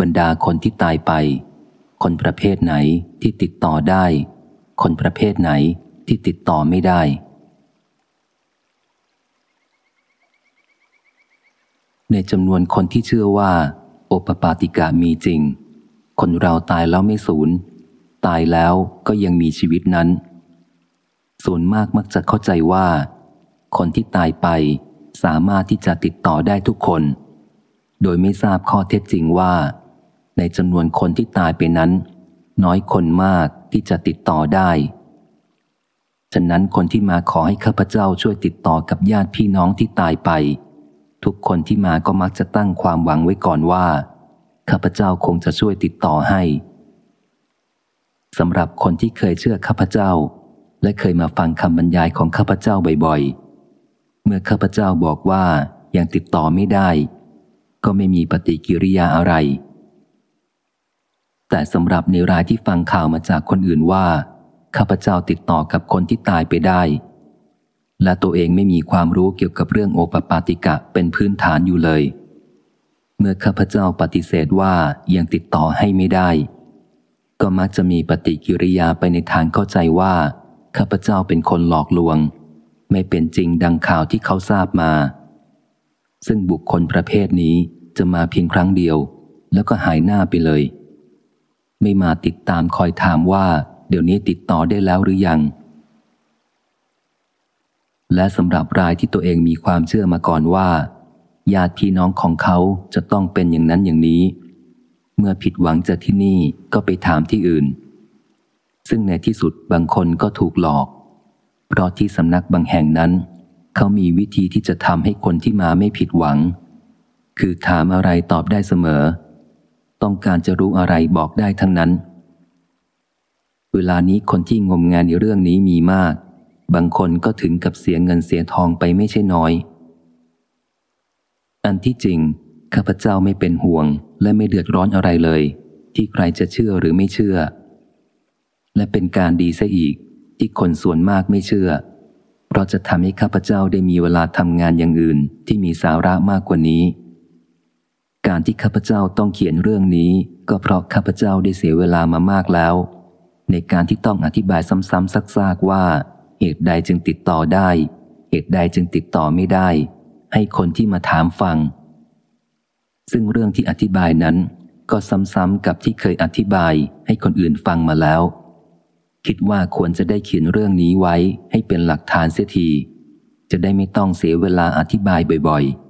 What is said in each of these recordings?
บรรดาคนที่ตายไป คนประเภทไหนที่ติดต่อได้ คนประเภทไหนที่ติดต่อไม่ได้ ในจำนวนคนที่เชื่อว่า โอปปาติกะมีจริง คนเราตายแล้วไม่สูญ ตายแล้วก็ยังมีชีวิตนั้น ส่วนมากมักจะเข้าใจว่า คนที่ตายไปสามารถที่จะติดต่อได้ทุกคน โดยไม่ทราบข้อเท็จจริงว่า ในจำนวนคนที่ตายไปนั้น น้อยคนมากที่จะติดต่อได้ ฉะนั้นคนที่มาขอให้ข้าพเจ้าช่วยติดต่อกับญาติพี่น้องที่ตายไป ทุกคนที่มาก็มักจะตั้งความหวังไว้ก่อนว่า ข้าพเจ้าคงจะช่วยติดต่อให้สำหรับคนที่เคยเชื่อข้าพเจ้า และเคยมาฟังคำบรรยายของข้าพเจ้าบ่อยๆ เมื่อข้าพเจ้าบอกว่ายังติดต่อไม่ได้ ก็ไม่มีปฏิกิริยาอะไร แต่สำหรับในรายที่ฟังข่าวมาจากคนอื่นว่า ข้าพเจ้าติดต่อกับคนที่ตายไปได้ และตัวเองไม่มีความรู้เกี่ยวกับเรื่องโอปปาติกะเป็นพื้นฐานอยู่เลย เมื่อข้าพเจ้าปฏิเสธว่ายังติดต่อให้ไม่ได้ ก็มักจะมีปฏิกิริยาไปในทางเข้าใจว่า ข้าพเจ้าเป็นคนหลอกลวง ไม่เป็นจริงดังข่าวที่เขาทราบมา ซึ่งบุคคลประเภทนี้จะมาเพียงครั้งเดียว แล้วก็หายหน้าไปเลย ไม่มาติดตามคอยถามว่า เดี๋ยวนี้ติดต่อได้แล้วหรือยัง และสำหรับรายที่ตัวเองมีความเชื่อมาก่อนว่าญาติพี่น้องของเขาจะต้องเป็นอย่างนั้นอย่างนี้ เมื่อผิดหวังจากที่นี่ก็ไปถามที่อื่น ซึ่งในที่สุดบางคนก็ถูกหลอก เพราะที่สำนักบางแห่งนั้น เขามีวิธีที่จะทำให้คนที่มาไม่ผิดหวัง คือถามอะไรตอบได้เสมอ ต้องการจะรู้อะไรบอกได้ทั้งนั้น เวลานี้คนที่งมงานในเรื่องนี้มีมาก บางคนก็ถึงกับเสียเงินเสียทองไปไม่ใช่น้อย อันที่จริง ข้าพเจ้าไม่เป็นห่วง และไม่เดือดร้อนอะไรเลย ที่ใครจะเชื่อหรือไม่เชื่อ และเป็นการดีซะอีกที่คนส่วนมากไม่เชื่อ เพราะจะทำให้ข้าพเจ้าได้มีเวลาทำงานอย่างอื่นที่มีสาระมากกว่านี้ การที่ข้าพเจ้าต้องเขียนเรื่องนี้ ก็เพราะข้าพเจ้าได้เสียเวลามามากแล้ว ในการที่ต้องอธิบายซ้ำๆซักๆว่า เหตุใดจึงติดต่อได้ เหตุใดจึงติดต่อไม่ได้ ให้คนที่มาถามฟัง ซึ่งเรื่องที่อธิบายนั้น ก็ซ้ำๆกับที่เคยอธิบายให้คนอื่นฟังมาแล้ว คิดว่าควรจะได้เขียนเรื่องนี้ไว้ให้เป็นหลักฐานเสียทีจะได้ไม่ต้องเสียเวลาอธิบายบ่อยๆ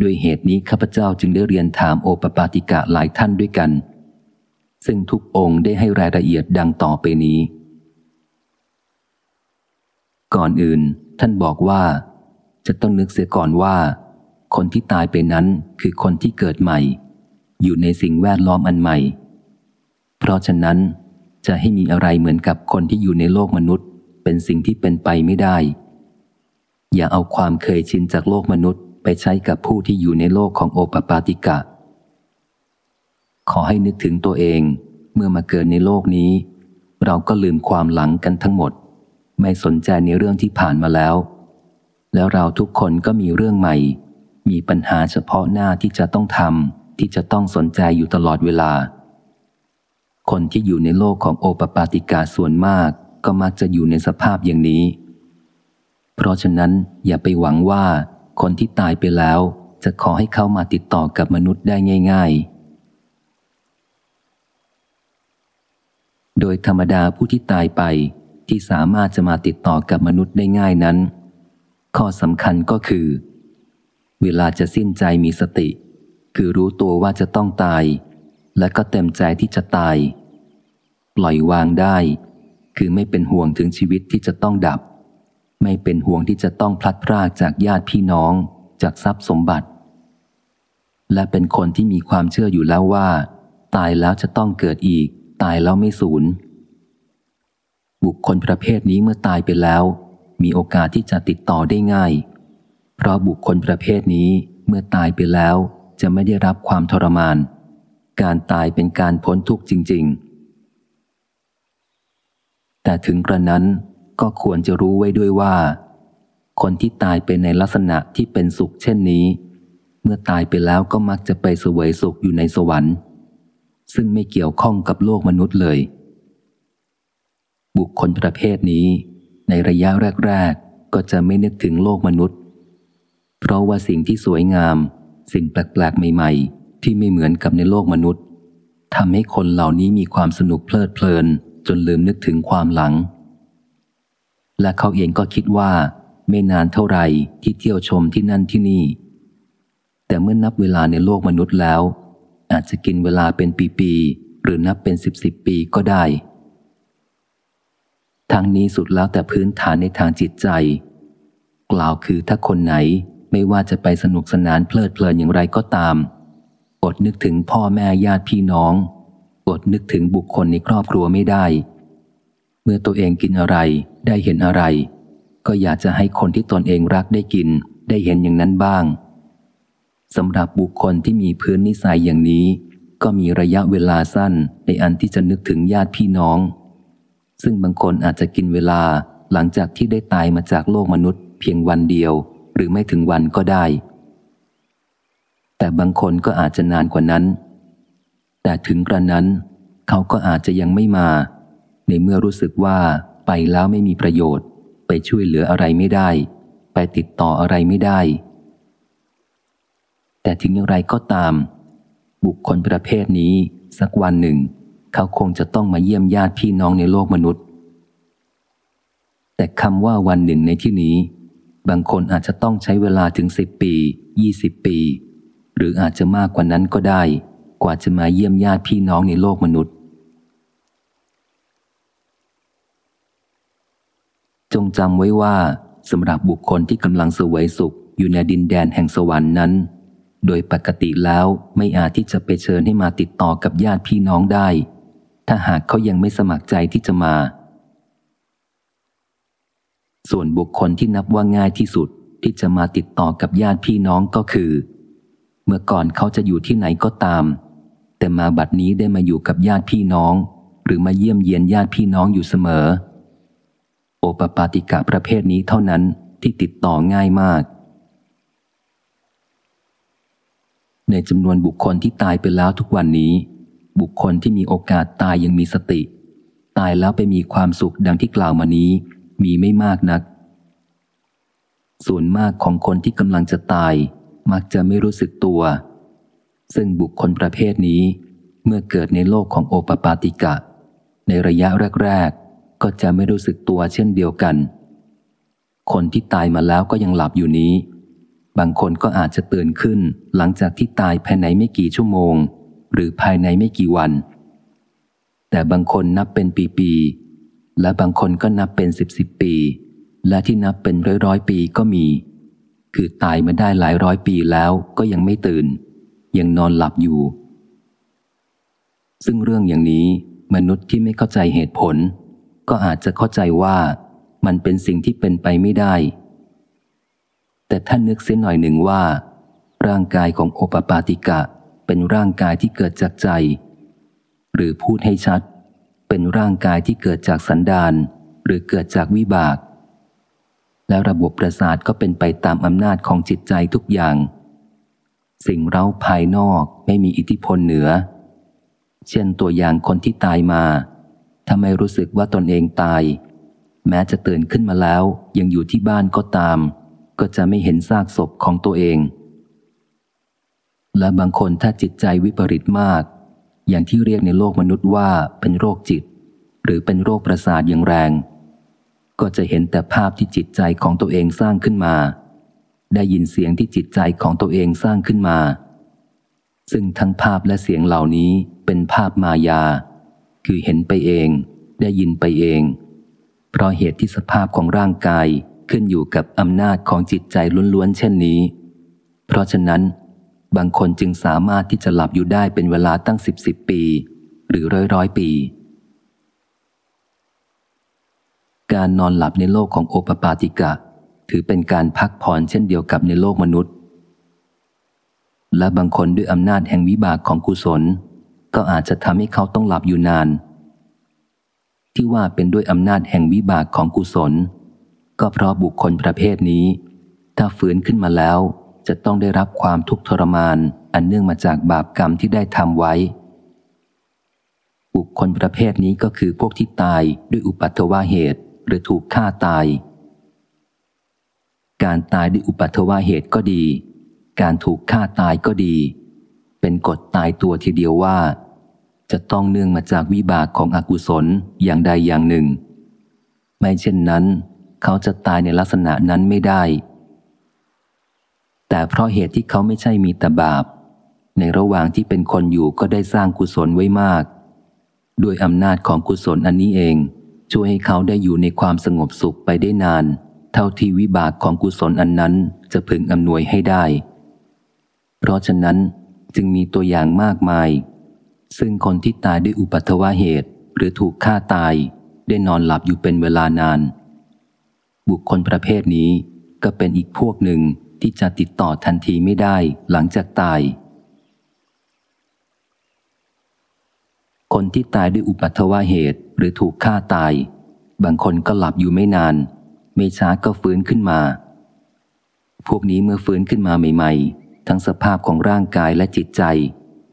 ด้วยเหตุนี้ข้าพเจ้าจึงได้เรียนถามโอปปาติกะหลายท่านด้วยกัน ซึ่งทุกองค์ได้ให้รายละเอียดดังต่อไปนี้ ก่อนอื่น ท่านบอกว่า จะต้องนึกเสียก่อนว่า คนที่ตายไปนั้นคือคนที่เกิดใหม่ อยู่ในสิ่งแวดล้อมอันใหม่ เพราะฉะนั้นจะให้มีอะไรเหมือนกับคนที่อยู่ในโลกมนุษย์ เป็นสิ่งที่เป็นไปไม่ได้ อย่าเอาความเคยชินจากโลกมนุษย์ ไปใช้กับผู้ที่อยู่ในโลกของโอปปาติกะ ขอให้นึกถึงตัวเองเมื่อมาเกิดในโลกนี้ เราก็ลืมความหลังกันทั้งหมด ไม่สนใจในเรื่องที่ผ่านมาแล้ว แล้วเราทุกคนก็มีเรื่องใหม่ มีปัญหาเฉพาะหน้าที่จะต้องทำที่จะต้องสนใจอยู่ตลอดเวลา คนที่อยู่ในโลกของโอปปาติกาส่วนมากก็มักจะอยู่ในสภาพอย่างนี้ เพราะฉะนั้นอย่าไปหวังว่า คนที่ตายไปแล้ว จะขอให้เข้ามาติดต่อกับมนุษย์ได้ง่าย ๆ โดยธรรมดาผู้ที่ตายไปที่สามารถจะมาติดต่อกับมนุษย์ได้ง่ายนั้น ข้อสำคัญก็คือ เวลาจะสิ้นใจมีสติ คือรู้ตัวว่าจะต้องตาย และก็เต็มใจที่จะตาย ปล่อยวางได้ คือไม่เป็นห่วงถึงชีวิตที่จะต้องดับ ไม่เป็นห่วงที่จะต้องพลัดพรากจากญาติพี่น้อง จากทรัพย์สมบัติ และเป็นคนที่มีความเชื่ออยู่แล้วว่า ตายแล้วจะต้องเกิดอีก ตายแล้วไม่สูญ บุคคลประเภทนี้เมื่อตายไปแล้ว มีโอกาสที่จะติดต่อได้ง่าย เพราะบุคคลประเภทนี้เมื่อตายไปแล้วจะไม่ได้รับความทรมาน การตายเป็นการพ้นทุกข์จริง ๆ แต่ถึงกระนั้น ก็ควรจะรู้ไว้ด้วยว่า คนที่ตายไปในลักษณะที่เป็นสุขเช่นนี้ เมื่อตายไปแล้วก็มักจะไปสวยสุขอยู่ในสวรรค์ ซึ่งไม่เกี่ยวข้องกับโลกมนุษย์เลย บุคคลประเภทนี้ ในระยะแรก ๆ ก็จะไม่นึกถึงโลกมนุษย์ เพราะว่าสิ่งที่สวยงาม สิ่งแปลกๆ ใหม่ ๆ ที่ไม่เหมือนกับในโลกมนุษย์ทำให้คนเหล่านี้มีความสนุกเพลิดเพลิน จนลืมนึกถึงความหลัง และเขาเองก็คิดว่า ไม่นานเท่าไหร่ที่เที่ยวชมที่นั่นที่นี่ แต่เมื่อนับเวลาในโลกมนุษย์แล้ว อาจจะกินเวลาเป็นปีๆหรือนับเป็นสิบสิบปีก็ได้ ทั้งนี้สุดแล้วแต่พื้นฐานในทางจิตใจ กล่าวคือถ้าคนไหนไม่ว่าจะไปสนุกสนานเพลิดเพลินอย่างไรก็ตาม อดนึกถึงพ่อแม่ญาติพี่น้อง อดนึกถึงบุคคลในครอบครัวไม่ได้ มื่อตัวเองกินอะไร ได้เห็นอะไร ก็อยากจะให้คนที่ตนเองรักได้กิน ได้เห็นอย่างนั้นบ้างสำหรับบุคคลที่มีพื้นนิสัยอย่างนี้ ก็มีระยะเวลาสั้นในอันที่จะนึกถึงญาติพี่น้อง ซึ่งบางคนอาจจะกินเวลาหลังจากที่ได้ตายมาจากโลกมนุษย์ เพียงวันเดียว หรือไม่ถึงวันก็ได้ แต่บางคนก็อาจจะนานกว่านั้น แต่ถึงกระนั้น เขาก็อาจจะยังไม่มา ในเมื่อรู้สึกว่าไปแล้วไม่มีประโยชน์ ไปช่วยเหลืออะไรไม่ได้ ไปติดต่ออะไรไม่ได้ แต่ถึงอย่างไรก็ตาม บุคคลประเภทนี้สักวันหนึ่ง เขาคงจะต้องมาเยี่ยมญาติพี่น้องในโลกมนุษย์ แต่คำว่าวันหนึ่งในที่นี้ บางคนอาจจะต้องใช้เวลาถึงสิบปียี่สิบปี หรืออาจจะมากกว่านั้นก็ได้ กว่าจะมาเยี่ยมญาติพี่น้องในโลกมนุษย์ จงจำไว้ว่าสำหรับบุคคลที่กำลังสวยสุขอยู่ในดินแดนแห่งสวรรค์นั้น โดยปกติแล้วไม่อาจที่จะไปเชิญให้มาติดต่อกับญาติพี่น้องได้ ถ้าหากเขายังไม่สมัครใจที่จะมา ส่วนบุคคลที่นับว่าง่ายที่สุดที่จะมาติดต่อกับญาติพี่น้องก็คือ เมื่อก่อนเขาจะอยู่ที่ไหนก็ตาม แต่มาบัดนี้ได้มาอยู่กับญาติพี่น้อง หรือมาเยี่ยมเยียนญาติพี่น้องอยู่เสมอโอ ปปาติกะประเภทนี้เท่านั้นที่ติดต่อง่ายมาก ในจำนวนบุคคลที่ตายไปแล้วทุกวันนี้ บุคคลที่มีโอกาสตายยังมีสติ ตายแล้วไปมีความสุขดังที่กล่าวมานี้ มีไม่มากนัก ส่วนมากของคนที่กำลังจะตาย มักจะไม่รู้สึกตัว ซึ่งบุคคลประเภทนี้ เมื่อเกิดในโลกของโอปปาติกะ ในระยะแรกๆ ก็จะไม่รู้สึกตัวเช่นเดียวกัน คนที่ตายมาแล้วก็ยังหลับอยู่นี้ บางคนก็อาจจะตื่นขึ้นหลังจากที่ตายภายในไม่กี่ชั่วโมง หรือภายในไม่กี่วัน แต่บางคนนับเป็นปีๆ และบางคนก็นับเป็นสิบสิบปี และที่นับเป็นร้อยร้อยปีก็มี คือตายมาได้หลายร้อยปีแล้วก็ยังไม่ตื่น ยังนอนหลับอยู่ ซึ่งเรื่องอย่างนี้มนุษย์ที่ไม่เข้าใจเหตุผล ก็อาจจะเข้าใจว่ามันเป็นสิ่งที่เป็นไปไม่ได้ แต่ท่านนึกเสียหน่อยหนึ่งว่า ร่างกายของโอปปาติกะเป็นร่างกายที่เกิดจากใจ หรือพูดให้ชัด เป็นร่างกายที่เกิดจากสันดานหรือเกิดจากวิบาก และระบบประสาทก็เป็นไปตามอำนาจของจิตใจทุกอย่าง สิ่งเร้าภายนอกไม่มีอิทธิพลเหนือ เช่นตัวอย่างคนที่ตายมา ถ้าไม่รู้สึกว่าตนเองตาย แม้จะตื่นขึ้นมาแล้วยังอยู่ที่บ้านก็ตาม ก็จะไม่เห็นซากศพของตัวเอง และบางคนถ้าจิตใจวิปริตมาก อย่างที่เรียกในโลกมนุษย์ว่าเป็นโรคจิต หรือเป็นโรคประสาทอย่างแรง ก็จะเห็นแต่ภาพที่จิตใจของตัวเองสร้างขึ้นมา ได้ยินเสียงที่จิตใจของตัวเองสร้างขึ้นมา ซึ่งทั้งภาพและเสียงเหล่านี้เป็นภาพมายา คือเห็นไปเอง ได้ยินไปเอง เพราะเหตุที่สภาพของร่างกายขึ้นอยู่กับอำนาจของจิตใจล้วนๆเช่นนี้ เพราะฉะนั้น บางคนจึงสามารถที่จะหลับอยู่ได้เป็นเวลาตั้งสิบสิบปี หรือร้อยร้อยปี การนอนหลับในโลกของโอปปาติกะ ถือเป็นการพักผ่อนเช่นเดียวกับในโลกมนุษย์ และบางคนด้วยอำนาจแห่งวิบากของกุศล ก็อาจจะทำให้เขาต้องหลับอยู่นาน ที่ว่าเป็นด้วยอำนาจแห่งวิบากของกุศล ก็เพราะบุคคลประเภทนี้ ถ้าฝืนขึ้นมาแล้วจะต้องได้รับความทุกข์ทรมาน อันเนื่องมาจากบาปกรรมที่ได้ทำไว้ บุคคลประเภทนี้ก็คือพวกที่ตายด้วยอุปัตวาเหตุ หรือถูกฆ่าตาย การตายด้วยอุปัตวาเหตุก็ดี การถูกฆ่าตายก็ดี เป็นกฎตายตัวทีเดียวว่า จะต้องเนื่องมาจากวิบากของอกุศลอย่างใดอย่างหนึ่ง ไม่เช่นนั้น เขาจะตายในลักษณะนั้นไม่ได้ แต่เพราะเหตุที่เขาไม่ใช่มีแต่บาป ในระหว่างที่เป็นคนอยู่ก็ได้สร้างกุศลไว้มากด้วยอำนาจของกุศลอันนี้เอง ช่วยให้เขาได้อยู่ในความสงบสุขไปได้นาน เท่าที่วิบากของกุศลอันนั้นจะพึงอำนวยให้ได้ เพราะฉะนั้น จึงมีตัวอย่างมากมาย ซึ่งคนที่ตายด้วยอุปัตวะเหตุ หรือถูกฆ่าตายได้นอนหลับอยู่เป็นเวลานาน บุคคลประเภทนี้ก็เป็นอีกพวกหนึ่งที่จะติดต่อทันทีไม่ได้หลังจากตาย คนที่ตายด้วยอุปัตวะเหตุหรือถูกฆ่าตาย บางคนก็หลับอยู่ไม่นาน ไม่ช้าก็ฟื้นขึ้นมา พวกนี้เมื่อฟื้นขึ้นมาใหม่ ๆ ทั้งสภาพของร่างกายและจิตใจ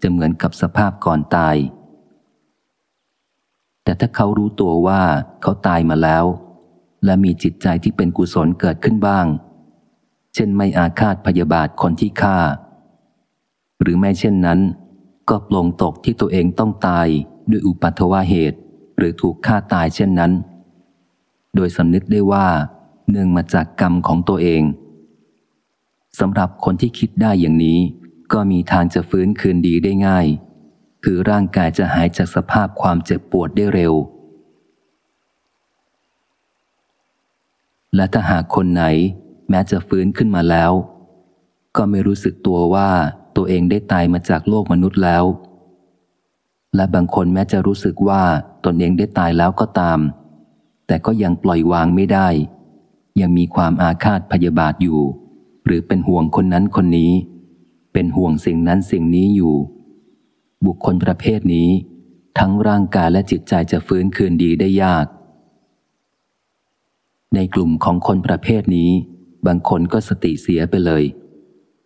จะเหมือนกับสภาพก่อนตาย แต่ถ้าเขารู้ตัวว่าเขาตายมาแล้ว และมีจิตใจที่เป็นกุศลเกิดขึ้นบ้าง เช่นไม่อาฆาตพยาบาทคนที่ฆ่า หรือไม่เช่นนั้น ก็ปลงตกที่ตัวเองต้องตายด้วยอุปัตวาเหตุ หรือถูกฆ่าตายเช่นนั้น โดยสำนึกได้ว่าเนื่องมาจากกรรมของตัวเอง สำหรับคนที่คิดได้อย่างนี้ ก็มีทางจะฟื้นคืนดีได้ง่าย คือร่างกายจะหายจากสภาพความเจ็บปวดได้เร็ว และถ้าหากคนไหน แม้จะฟื้นขึ้นมาแล้ว ก็ไม่รู้สึกตัวว่าตัวเองได้ตายมาจากโลกมนุษย์แล้ว และบางคนแม้จะรู้สึกว่าตนเองได้ตายแล้วก็ตาม แต่ก็ยังปล่อยวางไม่ได้ ยังมีความอาฆาตพยาบาทอยู่ หรือเป็นห่วงคนนั้นคนนี้ เป็นห่วงสิ่งนั้นสิ่งนี้อยู่ บุคคลประเภทนี้ ทั้งร่างกายและจิตใจจะฟื้นคืนดีได้ยาก ในกลุ่มของคนประเภทนี้ บางคนก็สติเสียไปเลย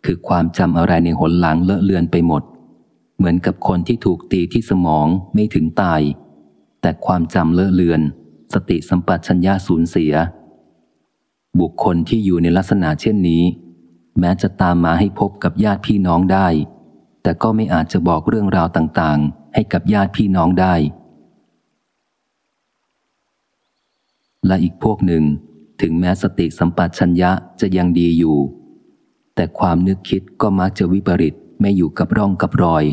คือความจำอะไรในหนหลังเลอะเลือนไปหมด เหมือนกับคนที่ถูกตีที่สมองไม่ถึงตาย แต่ความจำเลอะเลือน สติสัมปชัญญะสูญเสียบุคคลที่อยู่ในลักษณะเช่นนี้ แม้จะตามมาให้พบกับญาติพี่น้องได้ แต่ก็ไม่อาจจะบอกเรื่องราวต่างๆ ให้กับญาติพี่น้องได้ และอีกพวกหนึ่ง ถึงแม้สติสัมปชัญญะจะยังดีอยู่ แต่ความนึกคิดก็มักจะวิปริตไม่อยู่กับร่องกับรอย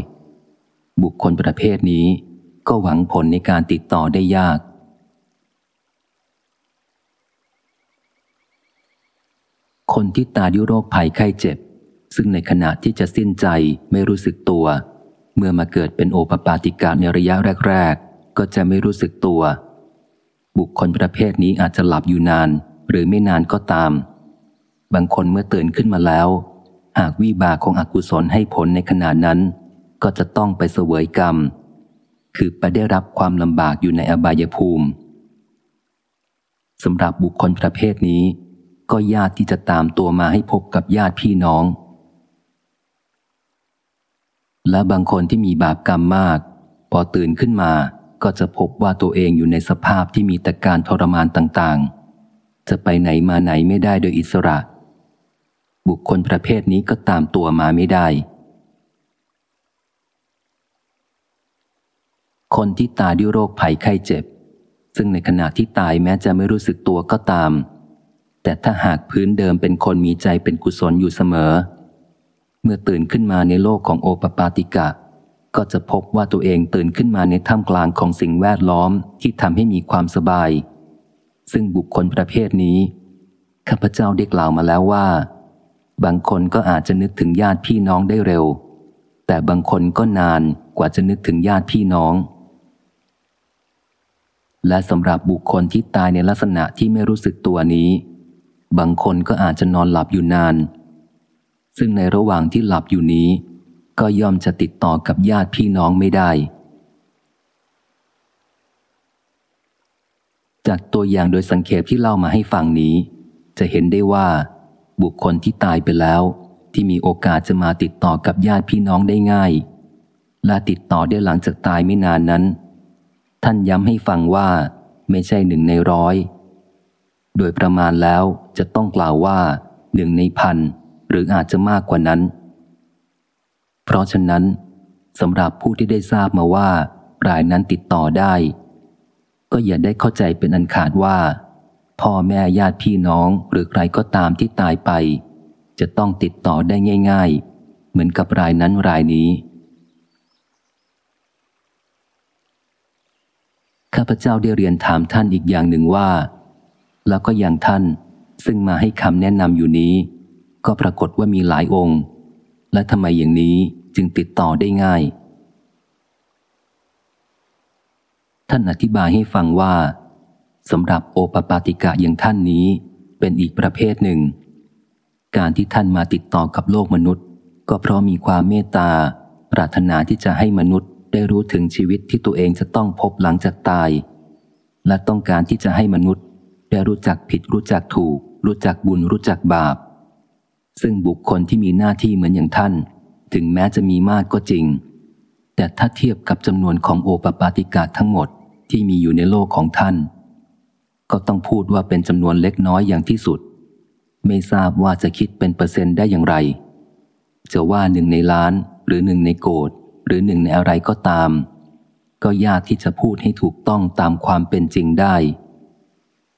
บุคคลประเภทนี้ก็หวังผลในการติดต่อได้ยาก คนที่ตายด้วยโรคภัยไข้เจ็บ ซึ่งในขณะที่จะสิ้นใจไม่รู้สึกตัว เมื่อมาเกิดเป็นโอปปาติกาในระยะแรก ๆ ก็จะไม่รู้สึกตัว บุคคลประเภทนี้อาจจะหลับอยู่นาน หรือไม่นานก็ตาม บางคนเมื่อตื่นขึ้นมาแล้ว หากวิบากของอกุศลให้ผลในขณะนั้น ก็จะต้องไปเสวยกรรม คือไปได้รับความลำบากอยู่ในอบายภูมิสำหรับบุคคลประเภทนี้ ก็ยากที่จะตามตัวมาให้พบกับญาติพี่น้อง และบางคนที่มีบาปกรรมมาก พอตื่นขึ้นมาก็จะพบว่าตัวเองอยู่ในสภาพที่มีแต่การทรมานต่างๆ จะไปไหนมาไหนไม่ได้โดยอิสระ บุคคลประเภทนี้ก็ตามตัวมาไม่ได้ คนที่ตายด้วยโรคภัยไข้เจ็บ ซึ่งในขณะที่ตายแม้จะไม่รู้สึกตัวก็ตาม แต่ถ้าหากพื้นเดิมเป็นคนมีใจเป็นกุศลอยู่เสมอ เมื่อตื่นขึ้นมาในโลกของโอปปาติกะ ก็จะพบว่าตัวเองตื่นขึ้นมาในท่ามกลางของสิ่งแวดล้อมที่ทำให้มีความสบาย ซึ่งบุคคลประเภทนี้ข้าพเจ้าได้กล่าวมาแล้วว่า บางคนก็อาจจะนึกถึงญาติพี่น้องได้เร็ว แต่บางคนก็นานกว่าจะนึกถึงญาติพี่น้อง และสำหรับบุคคลที่ตายในลักษณะที่ไม่รู้สึกตัวนี้ บางคนก็อาจจะนอนหลับอยู่นาน ซึ่งในระหว่างที่หลับอยู่นี้ ก็ย่อมจะติดต่อกับญาติพี่น้องไม่ได้ จากตัวอย่างโดยสังเขปที่เล่ามาให้ฟังนี้ จะเห็นได้ว่า บุคคลที่ตายไปแล้ว ที่มีโอกาสจะมาติดต่อกับญาติพี่น้องได้ง่าย และติดต่อได้หลังจากตายไม่นานนั้น ท่านย้ำให้ฟังว่า ไม่ใช่หนึ่งในร้อย โดยประมาณแล้ว จะต้องกล่าวว่าหนึ่งในพันหรืออาจจะมากกว่านั้น เพราะฉะนั้นสำหรับผู้ที่ได้ทราบมาว่า รายนั้นติดต่อได้ ก็อย่าได้เข้าใจเป็นอันขาดว่า พ่อแม่ญาติพี่น้องหรือใครก็ตามที่ตายไป จะต้องติดต่อได้ง่าย ๆ เหมือนกับรายนั้นรายนี้ข้าพเจ้าได้เรียนถามท่านอีกอย่างหนึ่งว่า แล้วก็อย่างท่าน ซึ่งมาให้คำแนะนำอยู่นี้ ก็ปรากฏว่ามีหลายองค์ และทำไมอย่างนี้จึงติดต่อได้ง่าย ท่านอธิบายให้ฟังว่าสำหรับโอปปาติกะอย่างท่านนี้เป็นอีกประเภทหนึ่ง การที่ท่านมาติดต่อกับโลกมนุษย์ ก็เพราะมีความเมตตา ปรารถนาที่จะให้มนุษย์ได้รู้ถึงชีวิตที่ตัวเองจะต้องพบหลังจากตาย และต้องการที่จะให้มนุษย์ ได้รู้จักผิดรู้จักถูก รู้จักบุญรู้จักบาป ซึ่งบุคคลที่มีหน้าที่เหมือนอย่างท่าน ถึงแม้จะมีมากก็จริง แต่ถ้าเทียบกับจำนวนของโอปปาติกาทั้งหมดที่มีอยู่ในโลกของท่าน ก็ต้องพูดว่าเป็นจำนวนเล็กน้อยอย่างที่สุด ไม่ทราบว่าจะคิดเป็นเปอร์เซ็นต์ได้อย่างไร จะว่าหนึ่งในล้านหรือหนึ่งในโกดหรือหนึ่งในอะไรก็ตาม ก็ยากที่จะพูดให้ถูกต้องตามความเป็นจริงได้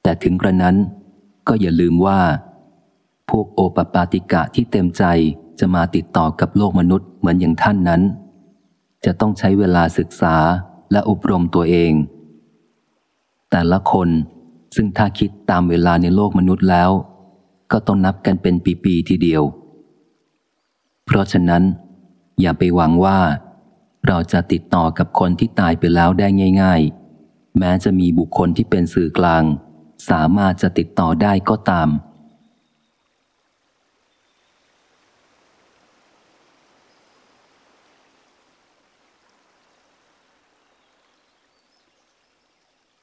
แต่ถึงกระนั้น ก็อย่าลืมว่า พวกโอปปาติกะที่เต็มใจจะมาติดต่อกับโลกมนุษย์เหมือนอย่างท่านนั้น จะต้องใช้เวลาศึกษาและอบรมตัวเอง แต่ละคนซึ่งถ้าคิดตามเวลาในโลกมนุษย์แล้ว ก็ต้องนับกันเป็นปีๆทีเดียว เพราะฉะนั้น อย่าไปหวังว่า เราจะติดต่อกับคนที่ตายไปแล้วได้ง่าย ๆ แม้จะมีบุคคลที่เป็นสื่อกลาง สามารถจะติดต่อได้ก็ตาม